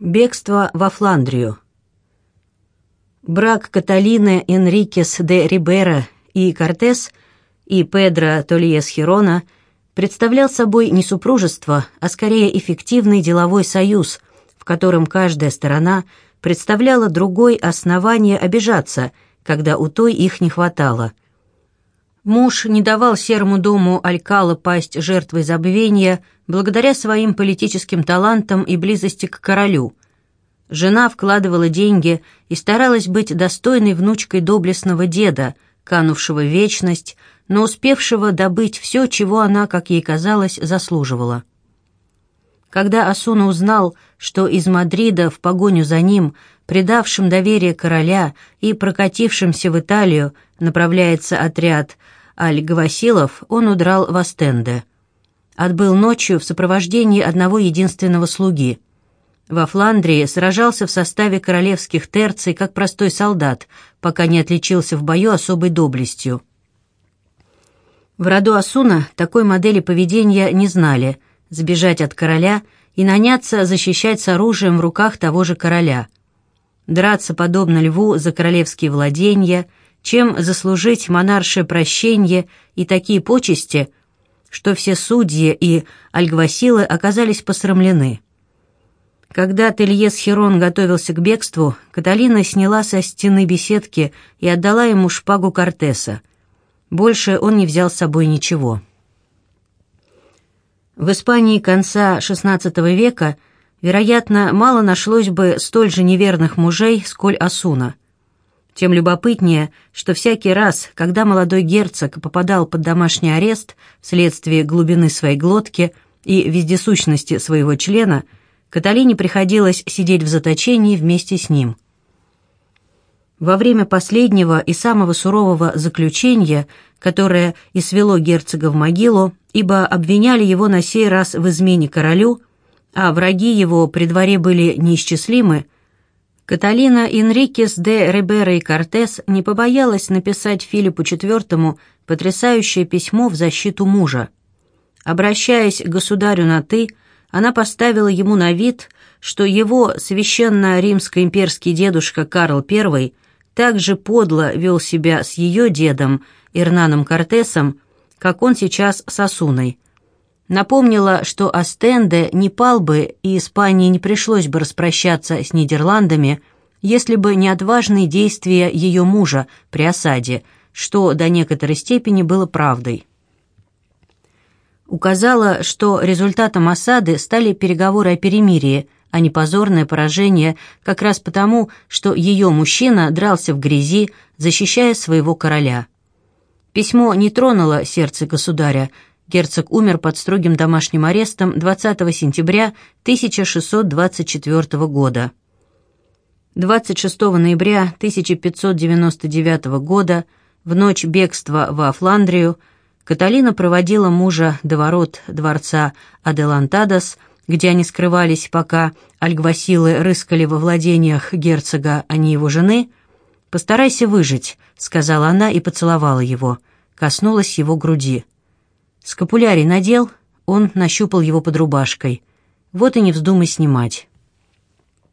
Бегство во Фландрию. Брак Каталины Энрикес де Рибера и Кортес и Педро Тольес Хирона представлял собой не супружество, а скорее эффективный деловой союз, в котором каждая сторона представляла другой основание обижаться, когда у той их не хватало. Муж не давал серому дому Алькала пасть жертвой забвения благодаря своим политическим талантам и близости к королю. Жена вкладывала деньги и старалась быть достойной внучкой доблестного деда, канувшего вечность, но успевшего добыть все, чего она, как ей казалось, заслуживала. Когда Асуна узнал, что из Мадрида в погоню за ним, предавшим доверие короля и прокатившимся в Италию, направляется отряд Аль-Гавасилов, он удрал в Астенде отбыл ночью в сопровождении одного единственного слуги. Во Фландрии сражался в составе королевских терций как простой солдат, пока не отличился в бою особой доблестью. В роду Асуна такой модели поведения не знали – сбежать от короля и наняться защищать с оружием в руках того же короля. Драться подобно льву за королевские владения, чем заслужить монаршее прощение и такие почести – что все судьи и альгвасилы оказались посрамлены. Когда Тельес Херон готовился к бегству, Каталина сняла со стены беседки и отдала ему шпагу Кортеса. Больше он не взял с собой ничего. В Испании конца XVI века, вероятно, мало нашлось бы столь же неверных мужей, сколь Асуна. Тем любопытнее, что всякий раз, когда молодой герцог попадал под домашний арест вследствие глубины своей глотки и вездесущности своего члена, Каталине приходилось сидеть в заточении вместе с ним. Во время последнего и самого сурового заключения, которое и свело герцога в могилу, ибо обвиняли его на сей раз в измене королю, а враги его при дворе были неисчислимы, Каталина Энрикес де Рибера и Кортес не побоялась написать Филиппу IV потрясающее письмо в защиту мужа. Обращаясь к государю на «ты», она поставила ему на вид, что его священно-римско-имперский дедушка Карл I также подло вел себя с ее дедом Ирнаном Кортесом, как он сейчас с Асуной – напомнила, что Астенде не пал бы и Испании не пришлось бы распрощаться с Нидерландами, если бы не отважные действия ее мужа при осаде, что до некоторой степени было правдой. Указала, что результатом осады стали переговоры о перемирии, а не позорное поражение, как раз потому, что ее мужчина дрался в грязи, защищая своего короля. Письмо не тронуло сердце государя, Герцог умер под строгим домашним арестом 20 сентября 1624 года. 26 ноября 1599 года, в ночь бегства во Фландрию, Каталина проводила мужа до ворот дворца Аделантадос, где они скрывались, пока альгвасилы рыскали во владениях герцога, а не его жены. «Постарайся выжить», — сказала она и поцеловала его, коснулась его груди. Скапулярий надел, он нащупал его под рубашкой. Вот и не вздумай снимать.